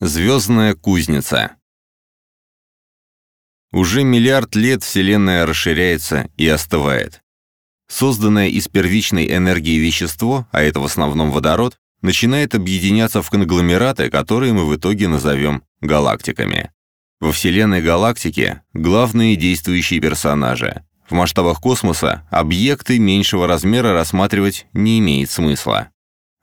Звездная кузница. Уже миллиард лет Вселенная расширяется и остывает. Созданное из первичной энергии вещество, а это в основном водород, начинает объединяться в конгломераты, которые мы в итоге назовем галактиками. Во Вселенной галактики главные действующие персонажи. В масштабах космоса объекты меньшего размера рассматривать не имеет смысла.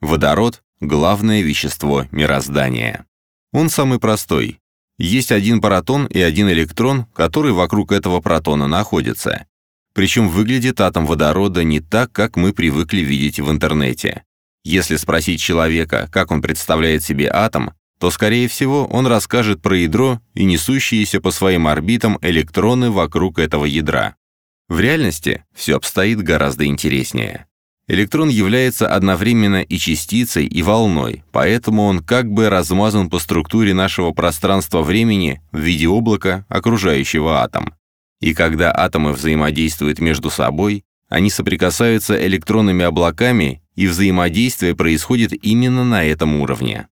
Водород – главное вещество мироздания. Он самый простой. Есть один протон и один электрон, который вокруг этого протона находится. Причем выглядит атом водорода не так, как мы привыкли видеть в интернете. Если спросить человека, как он представляет себе атом, то, скорее всего, он расскажет про ядро и несущиеся по своим орбитам электроны вокруг этого ядра. В реальности все обстоит гораздо интереснее. Электрон является одновременно и частицей, и волной, поэтому он как бы размазан по структуре нашего пространства-времени в виде облака, окружающего атом. И когда атомы взаимодействуют между собой, они соприкасаются электронными облаками, и взаимодействие происходит именно на этом уровне.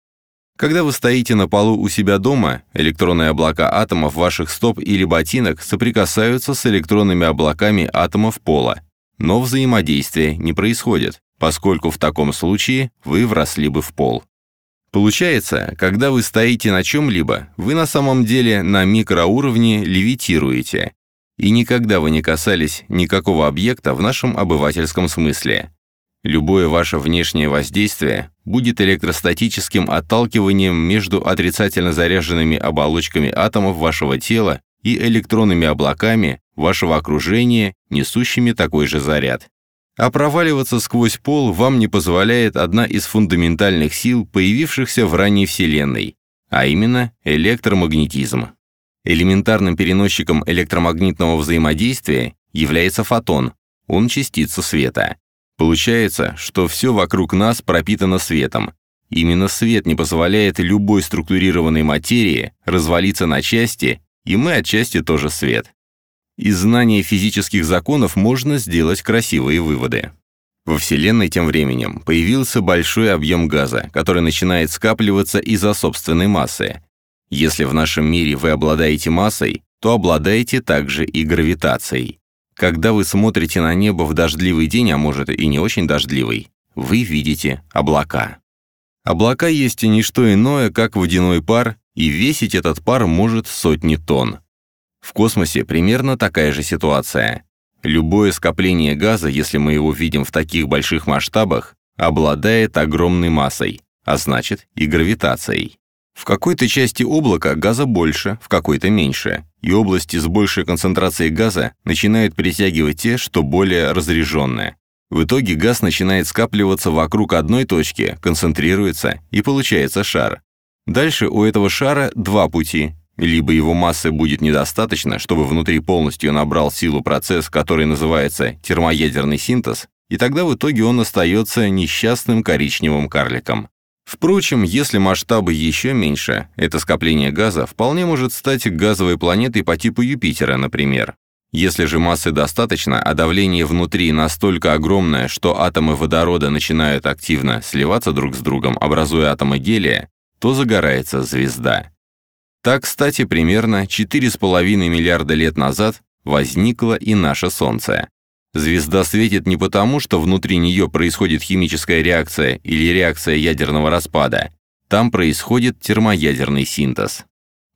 Когда вы стоите на полу у себя дома, электронные облака атомов ваших стоп или ботинок соприкасаются с электронными облаками атомов пола, но взаимодействия не происходит, поскольку в таком случае вы вросли бы в пол. Получается, когда вы стоите на чем-либо, вы на самом деле на микроуровне левитируете, и никогда вы не касались никакого объекта в нашем обывательском смысле. Любое ваше внешнее воздействие будет электростатическим отталкиванием между отрицательно заряженными оболочками атомов вашего тела и электронными облаками вашего окружения, несущими такой же заряд. А проваливаться сквозь пол вам не позволяет одна из фундаментальных сил, появившихся в ранней Вселенной, а именно электромагнетизм. Элементарным переносчиком электромагнитного взаимодействия является фотон, он частица света. Получается, что все вокруг нас пропитано светом. Именно свет не позволяет любой структурированной материи развалиться на части и мы отчасти тоже свет. Из знания физических законов можно сделать красивые выводы. Во Вселенной тем временем появился большой объем газа, который начинает скапливаться из-за собственной массы. Если в нашем мире вы обладаете массой, то обладаете также и гравитацией. Когда вы смотрите на небо в дождливый день, а может и не очень дождливый, вы видите облака. Облака есть и не что иное, как водяной пар, и весить этот пар может сотни тонн. В космосе примерно такая же ситуация. Любое скопление газа, если мы его видим в таких больших масштабах, обладает огромной массой, а значит и гравитацией. В какой-то части облака газа больше, в какой-то меньше, и области с большей концентрацией газа начинают притягивать те, что более разряженные. В итоге газ начинает скапливаться вокруг одной точки, концентрируется, и получается шар. Дальше у этого шара два пути. Либо его массы будет недостаточно, чтобы внутри полностью набрал силу процесс, который называется термоядерный синтез, и тогда в итоге он остается несчастным коричневым карликом. Впрочем, если масштабы еще меньше, это скопление газа вполне может стать газовой планетой по типу Юпитера, например. Если же массы достаточно, а давление внутри настолько огромное, что атомы водорода начинают активно сливаться друг с другом, образуя атомы гелия, то загорается звезда. Так, кстати, примерно 4,5 миллиарда лет назад возникло и наше Солнце. Звезда светит не потому, что внутри нее происходит химическая реакция или реакция ядерного распада. Там происходит термоядерный синтез.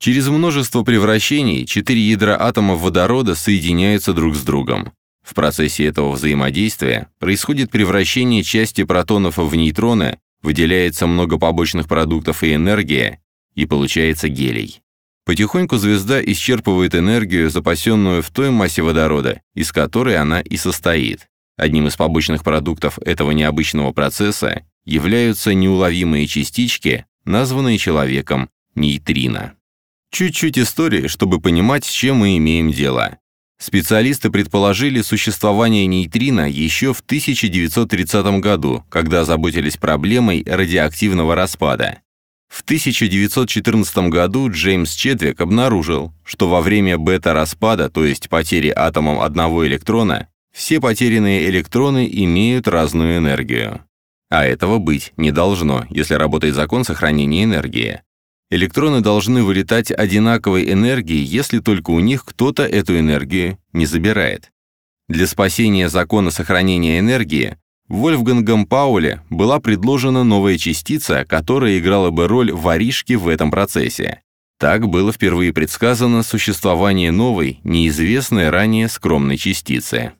Через множество превращений четыре ядра атомов водорода соединяются друг с другом. В процессе этого взаимодействия происходит превращение части протонов в нейтроны выделяется много побочных продуктов и энергия, и получается гелий. Потихоньку звезда исчерпывает энергию, запасенную в той массе водорода, из которой она и состоит. Одним из побочных продуктов этого необычного процесса являются неуловимые частички, названные человеком нейтрино. Чуть-чуть истории, чтобы понимать, с чем мы имеем дело. Специалисты предположили существование нейтрино еще в 1930 году, когда заботились проблемой радиоактивного распада. В 1914 году Джеймс Чедвик обнаружил, что во время бета-распада, то есть потери атомом одного электрона, все потерянные электроны имеют разную энергию. А этого быть не должно, если работает закон сохранения энергии. Электроны должны вылетать одинаковой энергией, если только у них кто-то эту энергию не забирает. Для спасения закона сохранения энергии Вольфгангом Пауле была предложена новая частица, которая играла бы роль воришки в этом процессе. Так было впервые предсказано существование новой, неизвестной ранее скромной частицы.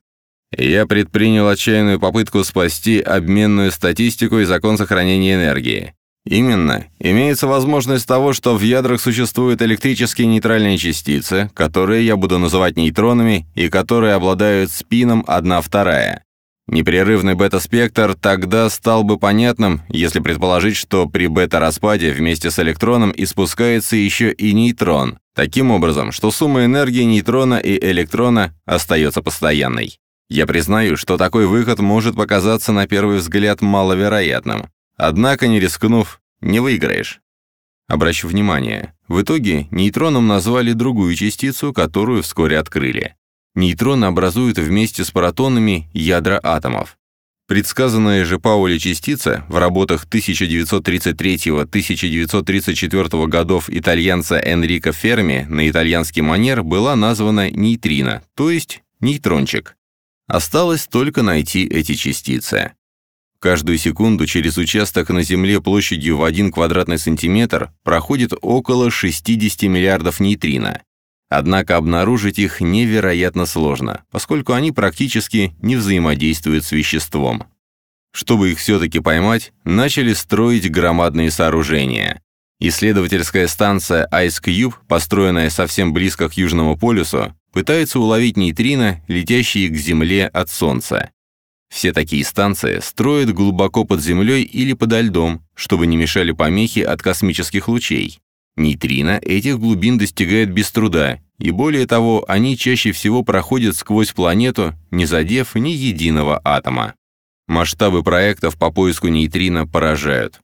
Я предпринял отчаянную попытку спасти обменную статистику и закон сохранения энергии. Именно, имеется возможность того, что в ядрах существуют электрические нейтральные частицы, которые я буду называть нейтронами и которые обладают спином 1-2. Непрерывный бета-спектр тогда стал бы понятным, если предположить, что при бета-распаде вместе с электроном испускается еще и нейтрон, таким образом, что сумма энергии нейтрона и электрона остается постоянной. Я признаю, что такой выход может показаться на первый взгляд маловероятным. Однако, не рискнув, не выиграешь. Обращу внимание, в итоге нейтроном назвали другую частицу, которую вскоре открыли. Нейтроны образуют вместе с протонами ядра атомов. Предсказанная же Паули частица в работах 1933-1934 годов итальянца Энрико Ферми на итальянский манер была названа нейтрино, то есть нейтрончик. Осталось только найти эти частицы. Каждую секунду через участок на Земле площадью в 1 квадратный сантиметр проходит около 60 миллиардов нейтрино. Однако обнаружить их невероятно сложно, поскольку они практически не взаимодействуют с веществом. Чтобы их все-таки поймать, начали строить громадные сооружения. Исследовательская станция Ice Cube, построенная совсем близко к Южному полюсу, пытается уловить нейтрино, летящие к Земле от Солнца. Все такие станции строят глубоко под землей или подо льдом, чтобы не мешали помехи от космических лучей. Нейтрино этих глубин достигают без труда, и более того, они чаще всего проходят сквозь планету, не задев ни единого атома. Масштабы проектов по поиску нейтрино поражают.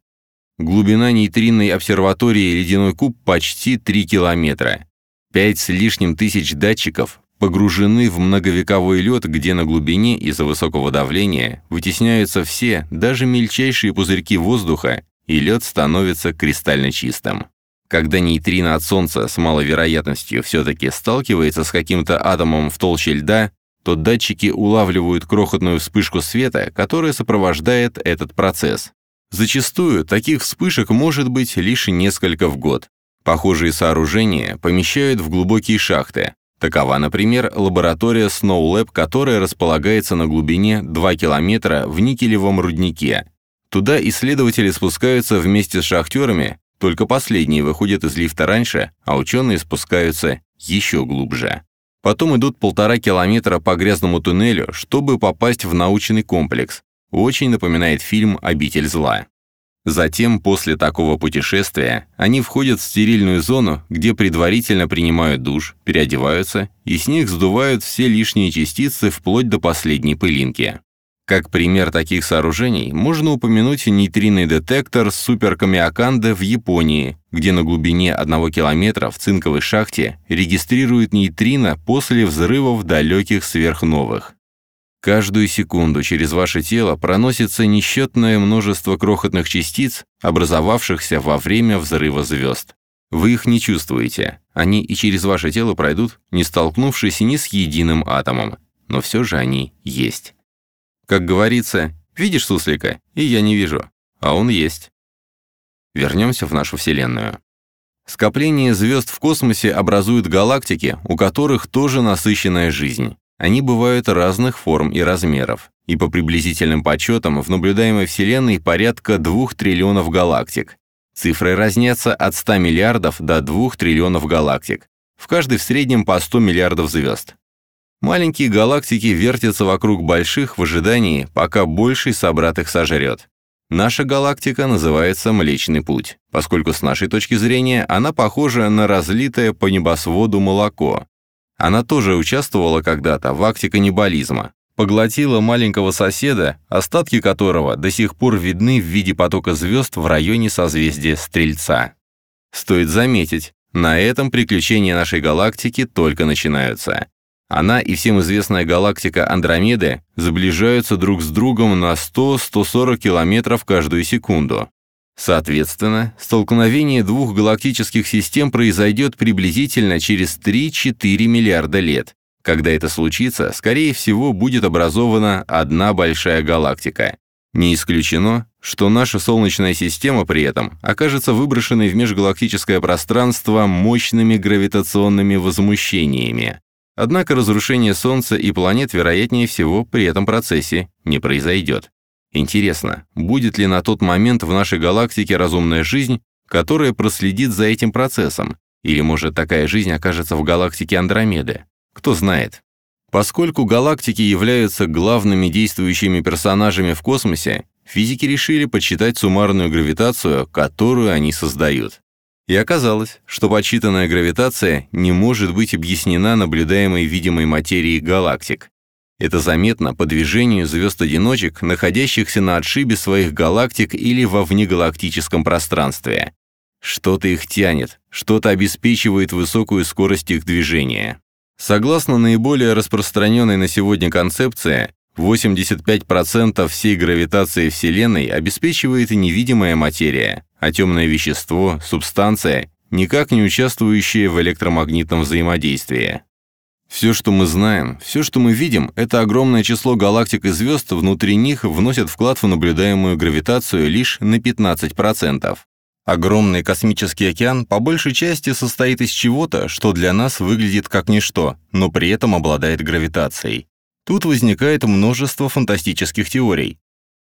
Глубина нейтринной обсерватории «Ледяной куб» почти 3 километра. Пять с лишним тысяч датчиков погружены в многовековой лед, где на глубине из-за высокого давления вытесняются все, даже мельчайшие пузырьки воздуха, и лед становится кристально чистым. Когда нейтрино от Солнца с малой вероятностью все-таки сталкивается с каким-то атомом в толще льда, то датчики улавливают крохотную вспышку света, которая сопровождает этот процесс. Зачастую таких вспышек может быть лишь несколько в год. Похожие сооружения помещают в глубокие шахты. Такова, например, лаборатория Snow Lab, которая располагается на глубине 2 километра в никелевом руднике. Туда исследователи спускаются вместе с шахтерами, только последние выходят из лифта раньше, а ученые спускаются еще глубже. Потом идут полтора километра по грязному туннелю, чтобы попасть в научный комплекс. Очень напоминает фильм «Обитель зла». Затем, после такого путешествия, они входят в стерильную зону, где предварительно принимают душ, переодеваются, и с них сдувают все лишние частицы вплоть до последней пылинки. Как пример таких сооружений можно упомянуть нейтринный детектор суперкамиаканды в Японии, где на глубине 1 километра в цинковой шахте регистрируют нейтрино после взрывов далеких сверхновых. Каждую секунду через ваше тело проносится несчетное множество крохотных частиц, образовавшихся во время взрыва звезд. Вы их не чувствуете, они и через ваше тело пройдут, не столкнувшись ни с единым атомом, но все же они есть. Как говорится, видишь суслика, и я не вижу, а он есть. Вернемся в нашу Вселенную. Скопление звезд в космосе образуют галактики, у которых тоже насыщенная жизнь. Они бывают разных форм и размеров, и по приблизительным подсчетам в наблюдаемой Вселенной порядка 2 триллионов галактик. Цифры разнятся от 100 миллиардов до 2 триллионов галактик. В каждой в среднем по 100 миллиардов звезд. Маленькие галактики вертятся вокруг больших в ожидании, пока больший собрат их сожрет. Наша галактика называется Млечный Путь, поскольку с нашей точки зрения она похожа на разлитое по небосводу молоко, она тоже участвовала когда-то в акте каннибализма, поглотила маленького соседа, остатки которого до сих пор видны в виде потока звезд в районе созвездия Стрельца. Стоит заметить, на этом приключения нашей галактики только начинаются. Она и всем известная галактика Андромеды сближаются друг с другом на 100-140 километров каждую секунду. Соответственно, столкновение двух галактических систем произойдет приблизительно через 3-4 миллиарда лет. Когда это случится, скорее всего, будет образована одна большая галактика. Не исключено, что наша Солнечная система при этом окажется выброшенной в межгалактическое пространство мощными гравитационными возмущениями. Однако разрушение Солнца и планет, вероятнее всего, при этом процессе не произойдет. Интересно, будет ли на тот момент в нашей галактике разумная жизнь, которая проследит за этим процессом? Или, может, такая жизнь окажется в галактике Андромеды? Кто знает. Поскольку галактики являются главными действующими персонажами в космосе, физики решили подсчитать суммарную гравитацию, которую они создают. И оказалось, что подсчитанная гравитация не может быть объяснена наблюдаемой видимой материей галактик. Это заметно по движению звезд-одиночек, находящихся на отшибе своих галактик или во внегалактическом пространстве. Что-то их тянет, что-то обеспечивает высокую скорость их движения. Согласно наиболее распространенной на сегодня концепции, 85% всей гравитации Вселенной обеспечивает невидимая материя, а темное вещество, субстанция, никак не участвующие в электромагнитном взаимодействии. Все, что мы знаем, все, что мы видим, это огромное число галактик и звезд, внутри них вносят вклад в наблюдаемую гравитацию лишь на 15%. Огромный космический океан по большей части состоит из чего-то, что для нас выглядит как ничто, но при этом обладает гравитацией. Тут возникает множество фантастических теорий.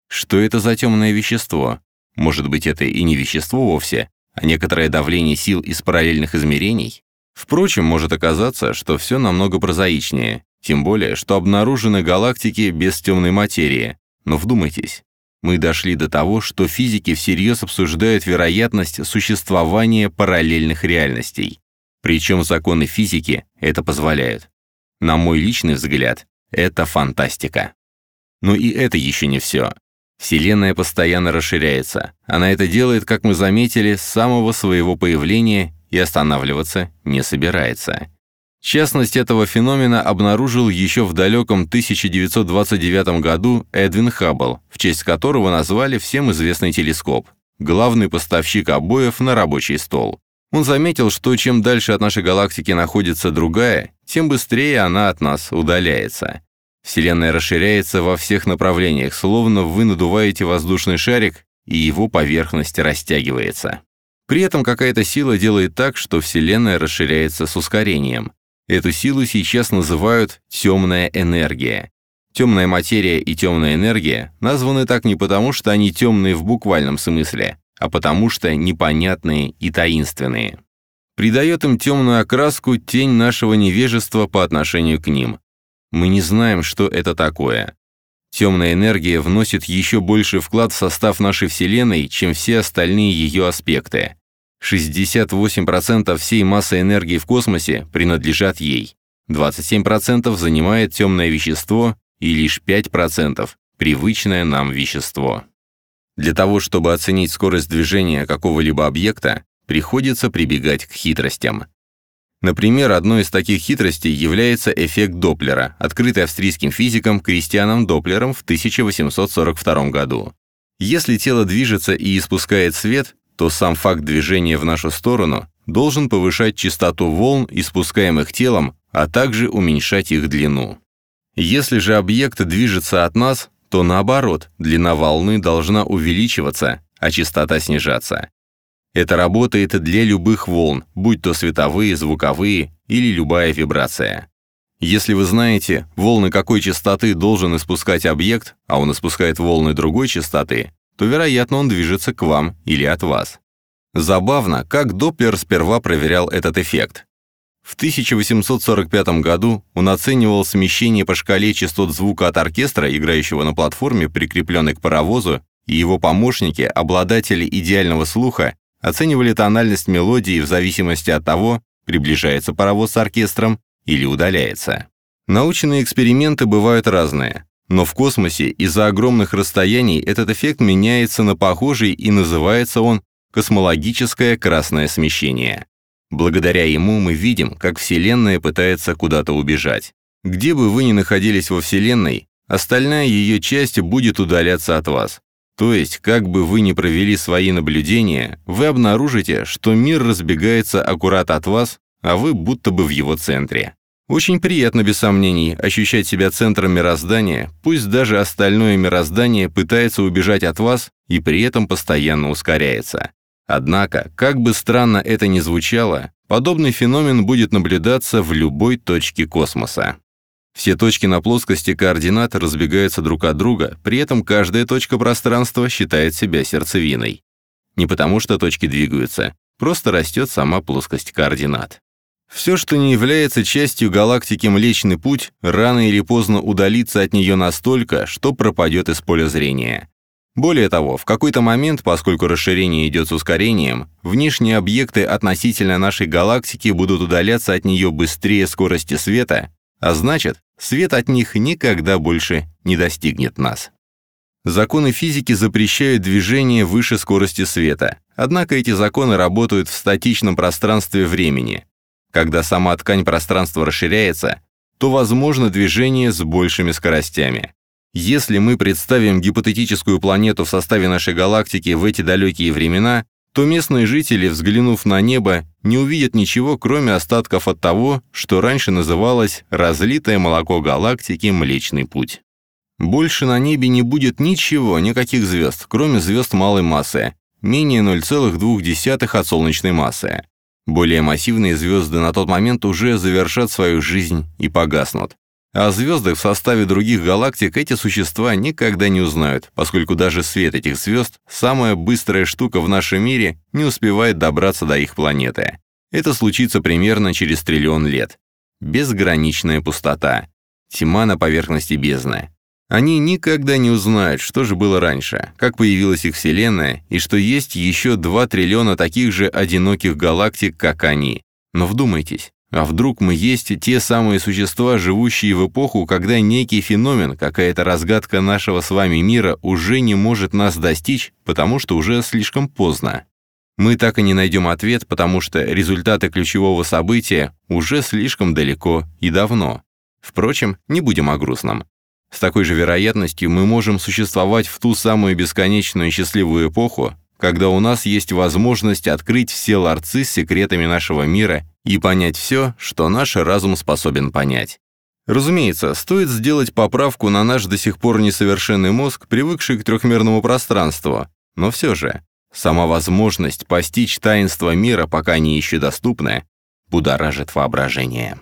Что это за темное вещество? Может быть, это и не вещество вовсе, а некоторое давление сил из параллельных измерений? Впрочем, может оказаться, что все намного прозаичнее, тем более, что обнаружены галактики без темной материи. Но вдумайтесь, мы дошли до того, что физики всерьез обсуждают вероятность существования параллельных реальностей. Причем законы физики это позволяют. На мой личный взгляд, это фантастика. Но и это еще не все. Вселенная постоянно расширяется. Она это делает, как мы заметили, с самого своего появления и останавливаться не собирается. Частность этого феномена обнаружил еще в далеком 1929 году Эдвин Хаббл, в честь которого назвали всем известный телескоп, главный поставщик обоев на рабочий стол. Он заметил, что чем дальше от нашей галактики находится другая, тем быстрее она от нас удаляется. Вселенная расширяется во всех направлениях, словно вы надуваете воздушный шарик, и его поверхность растягивается. При этом какая-то сила делает так, что Вселенная расширяется с ускорением. Эту силу сейчас называют «темная энергия». Темная материя и темная энергия названы так не потому, что они темные в буквальном смысле, а потому что непонятные и таинственные. Придает им темную окраску тень нашего невежества по отношению к ним. Мы не знаем, что это такое. Темная энергия вносит еще больше вклад в состав нашей Вселенной, чем все остальные ее аспекты. 68% всей массы энергии в космосе принадлежат ей, 27% занимает темное вещество и лишь 5% привычное нам вещество. Для того, чтобы оценить скорость движения какого-либо объекта, приходится прибегать к хитростям. Например, одной из таких хитростей является эффект Доплера, открытый австрийским физиком Кристианом Доплером в 1842 году. Если тело движется и испускает свет, то сам факт движения в нашу сторону должен повышать частоту волн, испускаемых телом, а также уменьшать их длину. Если же объект движется от нас, то наоборот, длина волны должна увеличиваться, а частота снижаться. Это работает для любых волн, будь то световые, звуковые или любая вибрация. Если вы знаете, волны какой частоты должен испускать объект, а он испускает волны другой частоты, то, вероятно, он движется к вам или от вас. Забавно, как Доплер сперва проверял этот эффект. В 1845 году он оценивал смещение по шкале частот звука от оркестра, играющего на платформе, прикрепленной к паровозу, и его помощники, обладатели идеального слуха, оценивали тональность мелодии в зависимости от того, приближается паровоз с оркестром или удаляется. Научные эксперименты бывают разные. Но в космосе из-за огромных расстояний этот эффект меняется на похожий и называется он космологическое красное смещение. Благодаря ему мы видим, как Вселенная пытается куда-то убежать. Где бы вы ни находились во Вселенной, остальная ее часть будет удаляться от вас. То есть, как бы вы ни провели свои наблюдения, вы обнаружите, что мир разбегается аккурат от вас, а вы будто бы в его центре. Очень приятно, без сомнений, ощущать себя центром мироздания, пусть даже остальное мироздание пытается убежать от вас и при этом постоянно ускоряется. Однако, как бы странно это ни звучало, подобный феномен будет наблюдаться в любой точке космоса. Все точки на плоскости координат разбегаются друг от друга, при этом каждая точка пространства считает себя сердцевиной. Не потому что точки двигаются, просто растет сама плоскость координат. Все, что не является частью галактики Млечный Путь, рано или поздно удалится от нее настолько, что пропадет из поля зрения. Более того, в какой-то момент, поскольку расширение идет с ускорением, внешние объекты относительно нашей галактики будут удаляться от нее быстрее скорости света, а значит, свет от них никогда больше не достигнет нас. Законы физики запрещают движение выше скорости света, однако эти законы работают в статичном пространстве времени – когда сама ткань пространства расширяется, то возможно движение с большими скоростями. Если мы представим гипотетическую планету в составе нашей галактики в эти далекие времена, то местные жители, взглянув на небо, не увидят ничего, кроме остатков от того, что раньше называлось «разлитое молоко галактики Млечный Путь». Больше на небе не будет ничего, никаких звезд, кроме звезд малой массы, менее 0,2 от солнечной массы. Более массивные звезды на тот момент уже завершат свою жизнь и погаснут. А звезды в составе других галактик эти существа никогда не узнают, поскольку даже свет этих звезд, самая быстрая штука в нашем мире, не успевает добраться до их планеты. Это случится примерно через триллион лет. Безграничная пустота. Тьма на поверхности бездны. Они никогда не узнают, что же было раньше, как появилась их Вселенная, и что есть еще 2 триллиона таких же одиноких галактик, как они. Но вдумайтесь, а вдруг мы есть те самые существа, живущие в эпоху, когда некий феномен, какая-то разгадка нашего с вами мира уже не может нас достичь, потому что уже слишком поздно. Мы так и не найдем ответ, потому что результаты ключевого события уже слишком далеко и давно. Впрочем, не будем о грустном. С такой же вероятностью мы можем существовать в ту самую бесконечную счастливую эпоху, когда у нас есть возможность открыть все ларцы с секретами нашего мира и понять все, что наш разум способен понять. Разумеется, стоит сделать поправку на наш до сих пор несовершенный мозг, привыкший к трехмерному пространству, но все же, сама возможность постичь таинство мира, пока не еще доступны, будоражит воображение.